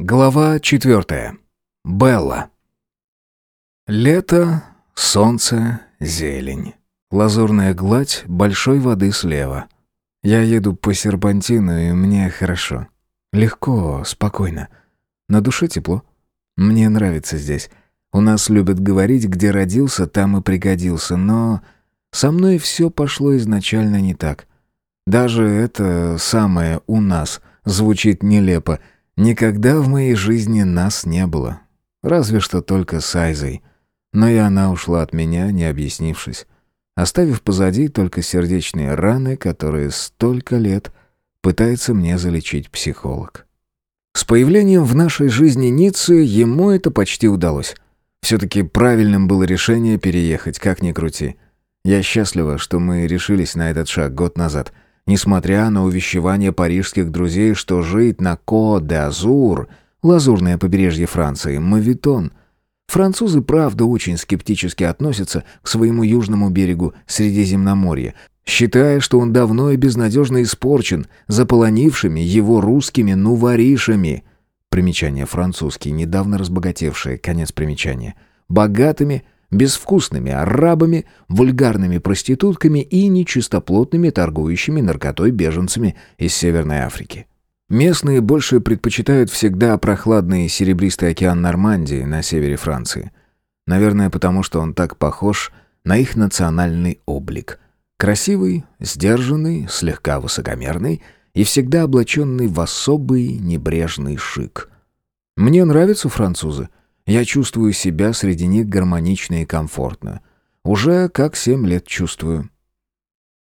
Глава четвертая. Белла. Лето, солнце, зелень. Лазурная гладь большой воды слева. Я еду по серпантину, и мне хорошо. Легко, спокойно. На душе тепло. Мне нравится здесь. У нас любят говорить, где родился, там и пригодился, но со мной все пошло изначально не так. Даже это самое «у нас» звучит нелепо — Никогда в моей жизни нас не было. Разве что только с Айзой. Но и она ушла от меня, не объяснившись, оставив позади только сердечные раны, которые столько лет пытается мне залечить психолог. С появлением в нашей жизни Ниццы ему это почти удалось. Все-таки правильным было решение переехать, как ни крути. Я счастлива, что мы решились на этот шаг год назад — Несмотря на увещевание парижских друзей, что жить на Ко-де-Азур, лазурное побережье Франции, мавитон. Французы, правда, очень скептически относятся к своему южному берегу Средиземноморья, считая, что он давно и безнадежно испорчен заполонившими его русскими нуворишами. Примечание французский, недавно разбогатевшие, конец примечания. Богатыми, безвкусными арабами, вульгарными проститутками и нечистоплотными торгующими наркотой беженцами из Северной Африки. Местные больше предпочитают всегда прохладный серебристый океан Нормандии на севере Франции. Наверное, потому что он так похож на их национальный облик. Красивый, сдержанный, слегка высокомерный и всегда облаченный в особый небрежный шик. Мне нравятся французы — я чувствую себя среди них гармонично и комфортно. Уже как семь лет чувствую.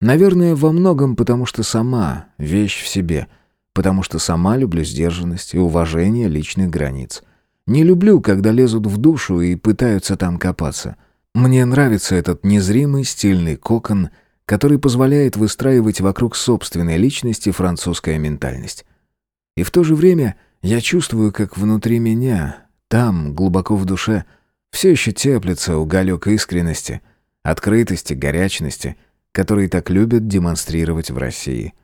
Наверное, во многом потому, что сама вещь в себе, потому что сама люблю сдержанность и уважение личных границ. Не люблю, когда лезут в душу и пытаются там копаться. Мне нравится этот незримый стильный кокон, который позволяет выстраивать вокруг собственной личности французская ментальность. И в то же время я чувствую, как внутри меня там, глубоко в душе, все еще теплится уголек искренности, открытости, горячности, которые так любят демонстрировать в России.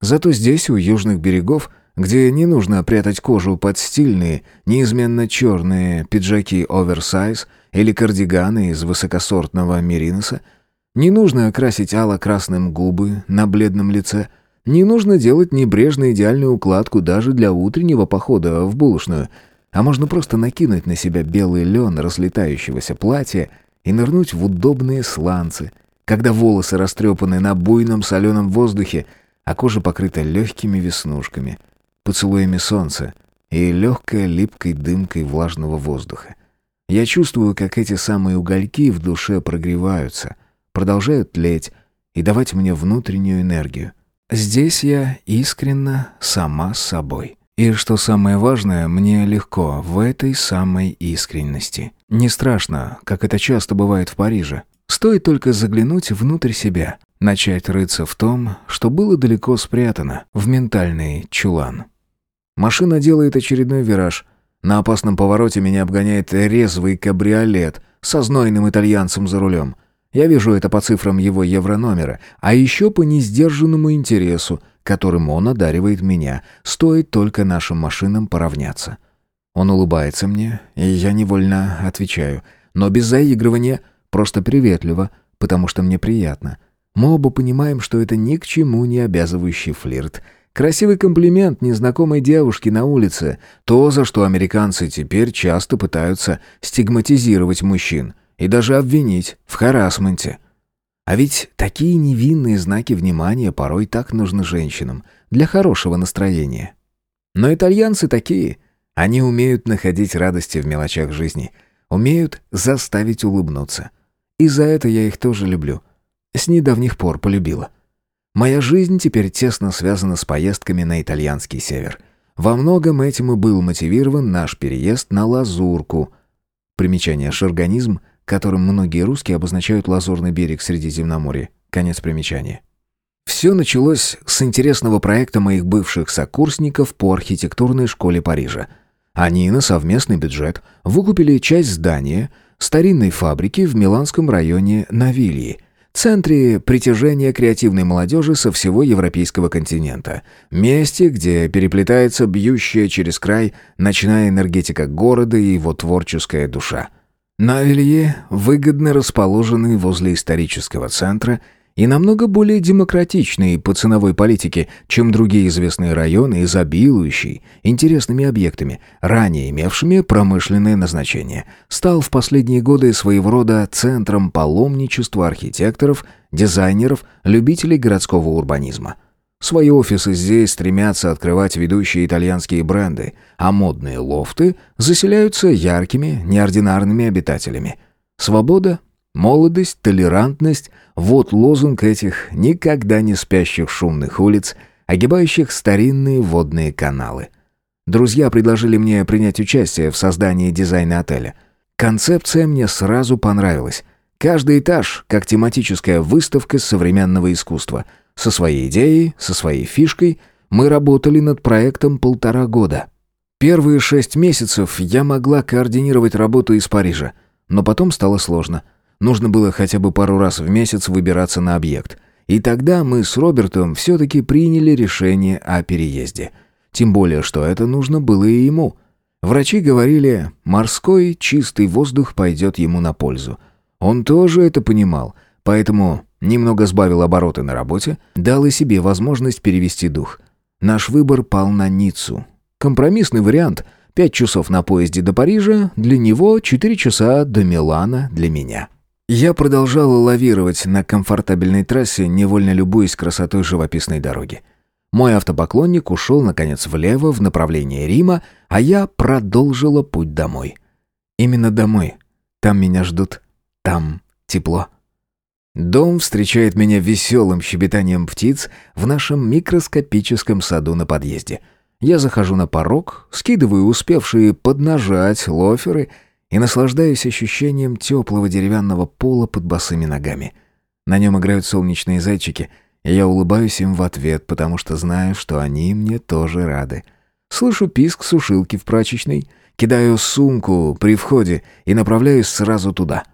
Зато здесь, у южных берегов, где не нужно прятать кожу под стильные, неизменно черные пиджаки оверсайз или кардиганы из высокосортного мериноса, не нужно окрасить ало-красным губы на бледном лице, не нужно делать небрежно идеальную укладку даже для утреннего похода в булочную – а можно просто накинуть на себя белый лен разлетающегося платья и нырнуть в удобные сланцы, когда волосы растрепаны на буйном соленом воздухе, а кожа покрыта легкими веснушками, поцелуями солнца и легкой липкой дымкой влажного воздуха. Я чувствую, как эти самые угольки в душе прогреваются, продолжают тлеть и давать мне внутреннюю энергию. Здесь я искренна сама с собой. И что самое важное, мне легко в этой самой искренности. Не страшно, как это часто бывает в Париже. Стоит только заглянуть внутрь себя, начать рыться в том, что было далеко спрятано, в ментальный чулан. Машина делает очередной вираж. На опасном повороте меня обгоняет резвый кабриолет со знойным итальянцем за рулем. Я вижу это по цифрам его еврономера, а еще по несдержанному интересу, которым он одаривает меня, стоит только нашим машинам поравняться. Он улыбается мне, и я невольно отвечаю, но без заигрывания, просто приветливо, потому что мне приятно. Мы оба понимаем, что это ни к чему не обязывающий флирт. Красивый комплимент незнакомой девушке на улице, то, за что американцы теперь часто пытаются стигматизировать мужчин и даже обвинить в харасменте. А ведь такие невинные знаки внимания порой так нужны женщинам для хорошего настроения. Но итальянцы такие. Они умеют находить радости в мелочах жизни, умеют заставить улыбнуться. И за это я их тоже люблю. С недавних пор полюбила. Моя жизнь теперь тесно связана с поездками на итальянский север. Во многом этим и был мотивирован наш переезд на Лазурку. Примечание «шарганизм» которым многие русские обозначают лазурный берег Средиземноморья. Конец примечания. Все началось с интересного проекта моих бывших сокурсников по архитектурной школе Парижа. Они на совместный бюджет выкупили часть здания старинной фабрики в миланском районе Навильи, центре притяжения креативной молодежи со всего европейского континента, месте, где переплетается бьющая через край ночная энергетика города и его творческая душа. На Вилье, выгодно расположенный возле исторического центра – и намного более демократичный по ценовой политике, чем другие известные районы, изобилующий интересными объектами, ранее имевшими промышленное назначение, стал в последние годы своего рода центром паломничества архитекторов, дизайнеров, любителей городского урбанизма. Свои офисы здесь стремятся открывать ведущие итальянские бренды, а модные лофты заселяются яркими, неординарными обитателями. Свобода, Молодость, толерантность — вот лозунг этих никогда не спящих шумных улиц, огибающих старинные водные каналы. Друзья предложили мне принять участие в создании дизайна отеля. Концепция мне сразу понравилась. Каждый этаж как тематическая выставка современного искусства. Со своей идеей, со своей фишкой мы работали над проектом полтора года. Первые шесть месяцев я могла координировать работу из Парижа, но потом стало сложно — Нужно было хотя бы пару раз в месяц выбираться на объект. И тогда мы с Робертом все-таки приняли решение о переезде. Тем более, что это нужно было и ему. Врачи говорили, морской чистый воздух пойдет ему на пользу. Он тоже это понимал, поэтому немного сбавил обороты на работе, дал и себе возможность перевести дух. Наш выбор пал на Ниццу. Компромиссный вариант — пять часов на поезде до Парижа, для него четыре часа до Милана для меня. Я продолжала лавировать на комфортабельной трассе, невольно любуясь красотой живописной дороги. Мой автопоклонник ушел, наконец, влево в направлении Рима, а я продолжила путь домой. Именно домой. Там меня ждут. Там тепло. Дом встречает меня веселым щебетанием птиц в нашем микроскопическом саду на подъезде. Я захожу на порог, скидываю успевшие поднажать лоферы — и наслаждаюсь ощущением теплого деревянного пола под босыми ногами. На нем играют солнечные зайчики, и я улыбаюсь им в ответ, потому что знаю, что они мне тоже рады. Слышу писк сушилки в прачечной, кидаю сумку при входе и направляюсь сразу туда.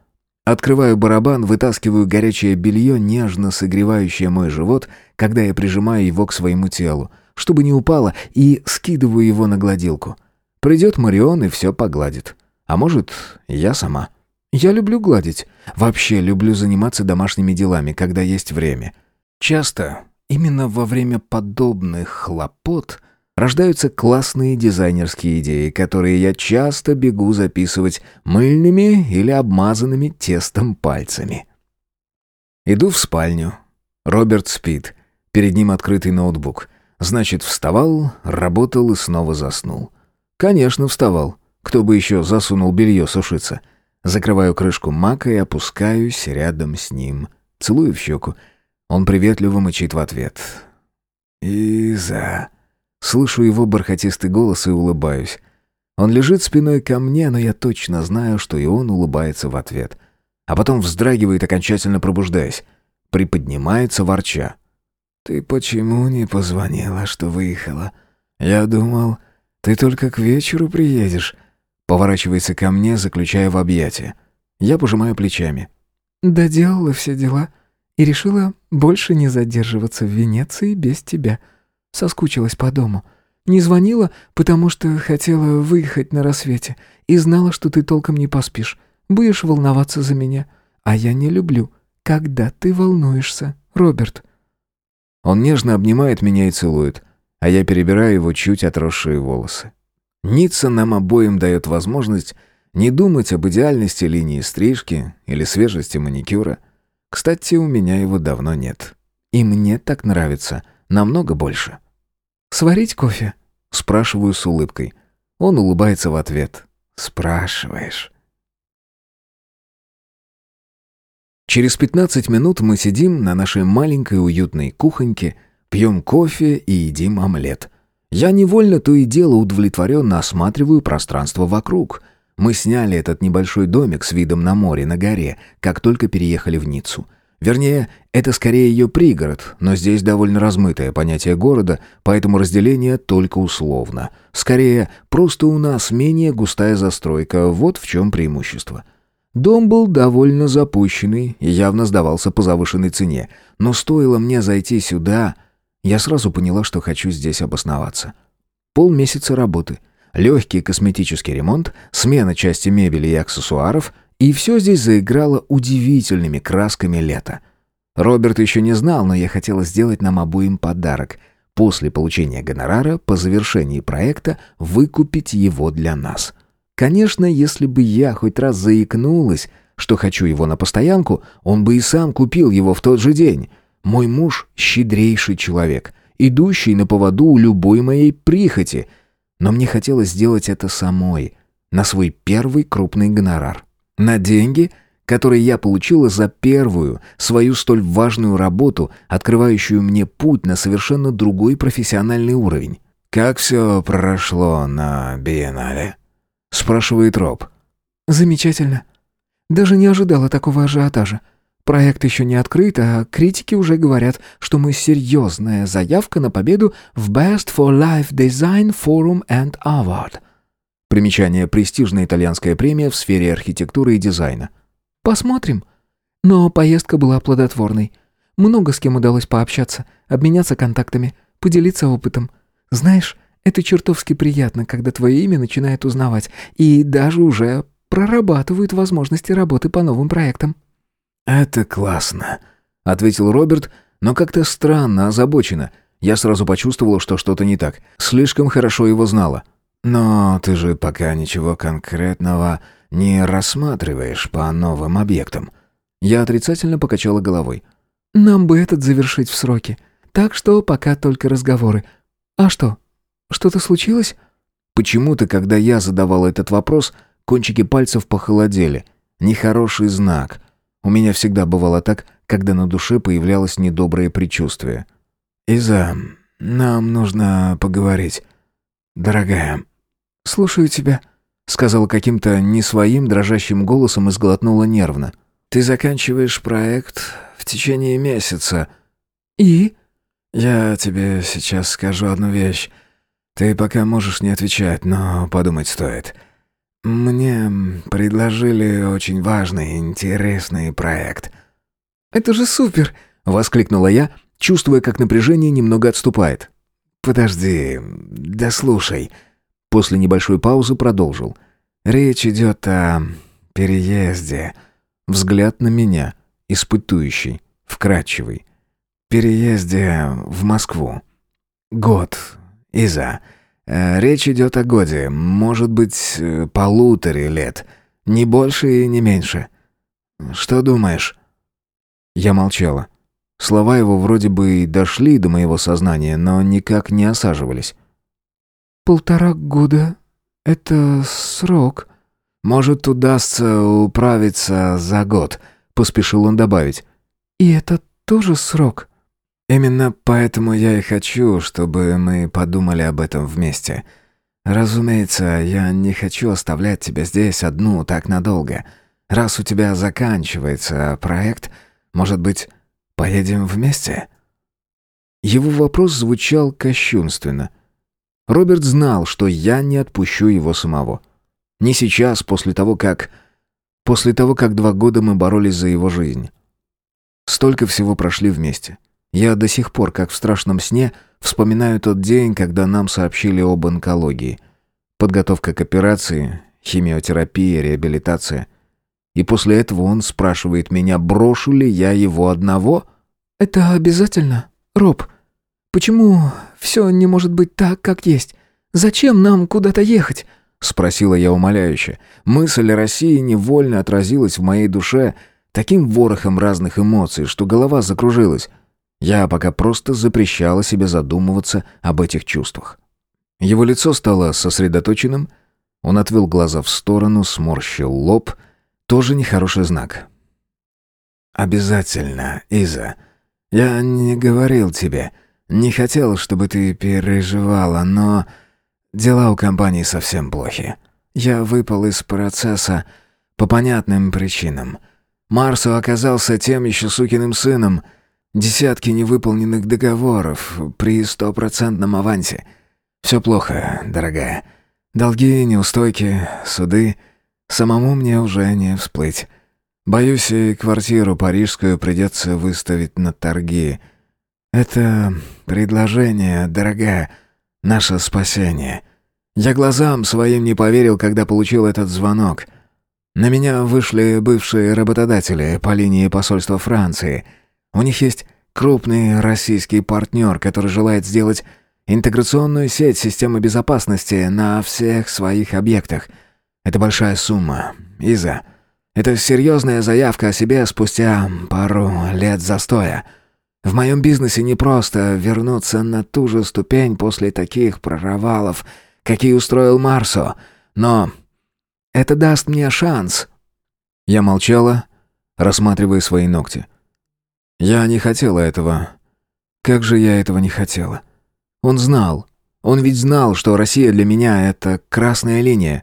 Открываю барабан, вытаскиваю горячее белье, нежно согревающее мой живот, когда я прижимаю его к своему телу, чтобы не упало, и скидываю его на гладилку. Придет Марион и все погладит. А может, я сама. Я люблю гладить. Вообще люблю заниматься домашними делами, когда есть время. Часто именно во время подобных хлопот рождаются классные дизайнерские идеи, которые я часто бегу записывать мыльными или обмазанными тестом пальцами. Иду в спальню. Роберт спит. Перед ним открытый ноутбук. Значит, вставал, работал и снова заснул. Конечно, вставал. Кто бы еще засунул белье сушиться? Закрываю крышку мака и опускаюсь рядом с ним. Целую в щеку. Он приветливо мычит в ответ. «Иза...» Слышу его бархатистый голос и улыбаюсь. Он лежит спиной ко мне, но я точно знаю, что и он улыбается в ответ. А потом вздрагивает, окончательно пробуждаясь. Приподнимается, ворча. «Ты почему не позвонила, что выехала? Я думал, ты только к вечеру приедешь. Поворачивается ко мне, заключая в объятия. Я пожимаю плечами. «Доделала все дела и решила больше не задерживаться в Венеции без тебя. Соскучилась по дому. Не звонила, потому что хотела выехать на рассвете и знала, что ты толком не поспишь. Будешь волноваться за меня. А я не люблю, когда ты волнуешься, Роберт». Он нежно обнимает меня и целует, а я перебираю его чуть отросшие волосы. Ницца нам обоим дает возможность не думать об идеальности линии стрижки или свежести маникюра. Кстати, у меня его давно нет. И мне так нравится, намного больше. «Сварить кофе?» — спрашиваю с улыбкой. Он улыбается в ответ. «Спрашиваешь». Через 15 минут мы сидим на нашей маленькой уютной кухоньке, пьем кофе и едим омлет — я невольно то и дело удовлетворенно осматриваю пространство вокруг. Мы сняли этот небольшой домик с видом на море на горе, как только переехали в Ниццу. Вернее, это скорее ее пригород, но здесь довольно размытое понятие города, поэтому разделение только условно. Скорее, просто у нас менее густая застройка, вот в чем преимущество. Дом был довольно запущенный и явно сдавался по завышенной цене. Но стоило мне зайти сюда, я сразу поняла, что хочу здесь обосноваться. Полмесяца работы, легкий косметический ремонт, смена части мебели и аксессуаров, и все здесь заиграло удивительными красками лета. Роберт еще не знал, но я хотела сделать нам обоим подарок. После получения гонорара, по завершении проекта, выкупить его для нас — Конечно, если бы я хоть раз заикнулась, что хочу его на постоянку, он бы и сам купил его в тот же день. Мой муж — щедрейший человек, идущий на поводу у любой моей прихоти. Но мне хотелось сделать это самой, на свой первый крупный гонорар. На деньги, которые я получила за первую, свою столь важную работу, открывающую мне путь на совершенно другой профессиональный уровень. «Как все прошло на биеннале?» — спрашивает Роб. «Замечательно. Даже не ожидала такого ажиотажа. Проект еще не открыт, а критики уже говорят, что мы серьезная заявка на победу в Best for Life Design Forum and Award». Примечание «Престижная итальянская премия в сфере архитектуры и дизайна». «Посмотрим. Но поездка была плодотворной. Много с кем удалось пообщаться, обменяться контактами, поделиться опытом. Знаешь, это чертовски приятно, когда твое имя начинают узнавать и даже уже прорабатывают возможности работы по новым проектам». «Это классно», — ответил Роберт, но как-то странно, озабоченно. Я сразу почувствовал, что что-то не так. Слишком хорошо его знала. «Но ты же пока ничего конкретного не рассматриваешь по новым объектам». Я отрицательно покачала головой. «Нам бы этот завершить в сроки. Так что пока только разговоры. А что, что-то случилось?» Почему-то, когда я задавал этот вопрос, кончики пальцев похолодели. Нехороший знак. У меня всегда бывало так, когда на душе появлялось недоброе предчувствие. «Иза, нам нужно поговорить. Дорогая». «Слушаю тебя», — сказала каким-то не своим дрожащим голосом и сглотнула нервно. «Ты заканчиваешь проект в течение месяца». «И?» «Я тебе сейчас скажу одну вещь. «Ты пока можешь не отвечать, но подумать стоит. Мне предложили очень важный, интересный проект». «Это же супер!» — воскликнула я, чувствуя, как напряжение немного отступает. «Подожди, дослушай». После небольшой паузы продолжил. «Речь идет о переезде». Взгляд на меня, испытующий, вкрадчивый. «Переезде в Москву. Год, Иза, э, речь идет о годе, может быть, э, полуторе лет. Не больше и не меньше. Что думаешь?» Я молчала. Слова его вроде бы и дошли до моего сознания, но никак не осаживались. «Полтора года — это срок». «Может, удастся управиться за год», — поспешил он добавить. «И это тоже срок?» Именно поэтому я и хочу, чтобы мы подумали об этом вместе. Разумеется, я не хочу оставлять тебя здесь одну так надолго. Раз у тебя заканчивается проект, может быть, поедем вместе?» Его вопрос звучал кощунственно. Роберт знал, что я не отпущу его самого. Не сейчас, после того, как... После того, как два года мы боролись за его жизнь. Столько всего прошли вместе. Я до сих пор, как в страшном сне, вспоминаю тот день, когда нам сообщили об онкологии. Подготовка к операции, химиотерапия, реабилитация. И после этого он спрашивает меня, брошу ли я его одного? «Это обязательно, Роб? Почему все не может быть так, как есть? Зачем нам куда-то ехать?» Спросила я умоляюще. Мысль о России невольно отразилась в моей душе таким ворохом разных эмоций, что голова закружилась. Я пока просто запрещала себе задумываться об этих чувствах. Его лицо стало сосредоточенным, он отвел глаза в сторону, сморщил лоб. Тоже нехороший знак. «Обязательно, Иза. Я не говорил тебе. Не хотел, чтобы ты переживала, но... Дела у компании совсем плохи. Я выпал из процесса по понятным причинам. Марсу оказался тем еще сукиным сыном — Десятки невыполненных договоров при стопроцентном авансе. Все плохо, дорогая. Долги, неустойки, суды. Самому мне уже не всплыть. Боюсь, и квартиру парижскую придется выставить на торги. Это предложение, дорогая, наше спасение. Я глазам своим не поверил, когда получил этот звонок. На меня вышли бывшие работодатели по линии посольства Франции. У них есть крупный российский партнер, который желает сделать интеграционную сеть системы безопасности на всех своих объектах. Это большая сумма. Иза, это серьезная заявка о себе спустя пару лет застоя. В моем бизнесе не просто вернуться на ту же ступень после таких прорывалов, какие устроил Марсо, но это даст мне шанс». Я молчала, рассматривая свои ногти. Я не хотела этого. Как же я этого не хотела? Он знал. Он ведь знал, что Россия для меня — это красная линия.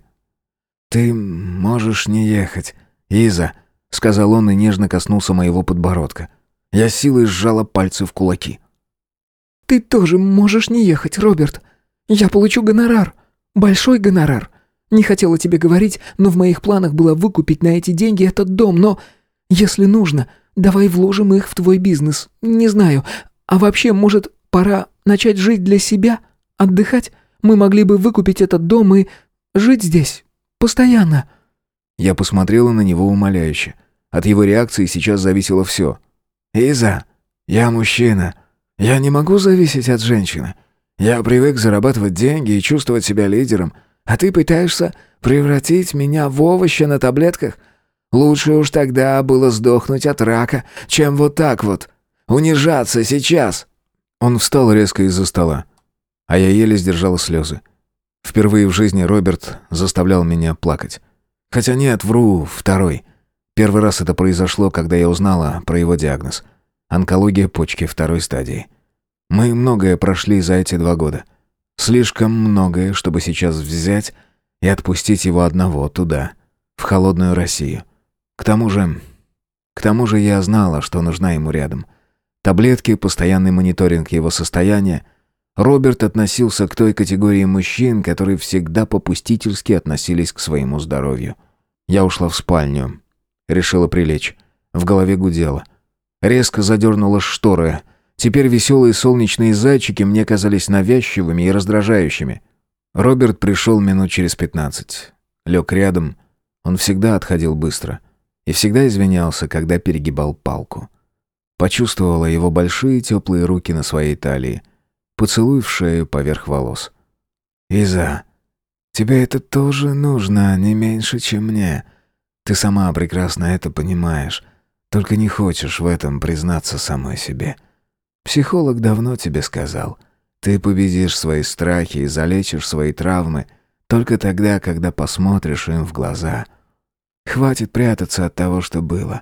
«Ты можешь не ехать, Иза», — сказал он и нежно коснулся моего подбородка. Я силой сжала пальцы в кулаки. «Ты тоже можешь не ехать, Роберт. Я получу гонорар. Большой гонорар. Не хотела тебе говорить, но в моих планах было выкупить на эти деньги этот дом, но... Если нужно, давай вложим их в твой бизнес. Не знаю. А вообще, может, пора начать жить для себя? Отдыхать? Мы могли бы выкупить этот дом и жить здесь. Постоянно». Я посмотрела на него умоляюще. От его реакции сейчас зависело все. «Иза, я мужчина. Я не могу зависеть от женщины. Я привык зарабатывать деньги и чувствовать себя лидером. А ты пытаешься превратить меня в овощи на таблетках? Лучше уж тогда было сдохнуть от рака, чем вот так вот. Унижаться сейчас». Он встал резко из-за стола, а я еле сдержала слезы. Впервые в жизни Роберт заставлял меня плакать. Хотя нет, вру, второй. Первый раз это произошло, когда я узнала про его диагноз. Онкология почки второй стадии. Мы многое прошли за эти два года. Слишком многое, чтобы сейчас взять и отпустить его одного туда, в холодную Россию. К тому же... К тому же я знала, что нужна ему рядом. Таблетки, постоянный мониторинг его состояния. Роберт относился к той категории мужчин, которые всегда попустительски относились к своему здоровью. Я ушла в спальню. Решила прилечь. В голове гудело. Резко задернула шторы — Теперь веселые солнечные зайчики мне казались навязчивыми и раздражающими. Роберт пришел минут через пятнадцать. Лег рядом. Он всегда отходил быстро. И всегда извинялся, когда перегибал палку. Почувствовала его большие теплые руки на своей талии. Поцелуй в шею поверх волос. «Иза, тебе это тоже нужно не меньше, чем мне. Ты сама прекрасно это понимаешь. Только не хочешь в этом признаться самой себе». Психолог давно тебе сказал. Ты победишь свои страхи и залечишь свои травмы только тогда, когда посмотришь им в глаза. Хватит прятаться от того, что было.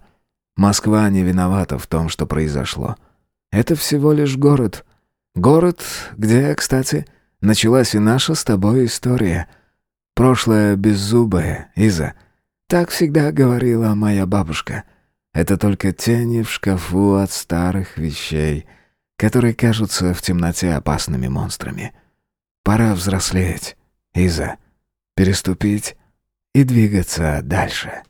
Москва не виновата в том, что произошло. Это всего лишь город. Город, где, кстати, началась и наша с тобой история. Прошлое беззубое, Иза. Так всегда говорила моя бабушка. Это только тени в шкафу от старых вещей — которые кажутся в темноте опасными монстрами. Пора взрослеть, Иза, переступить и двигаться дальше.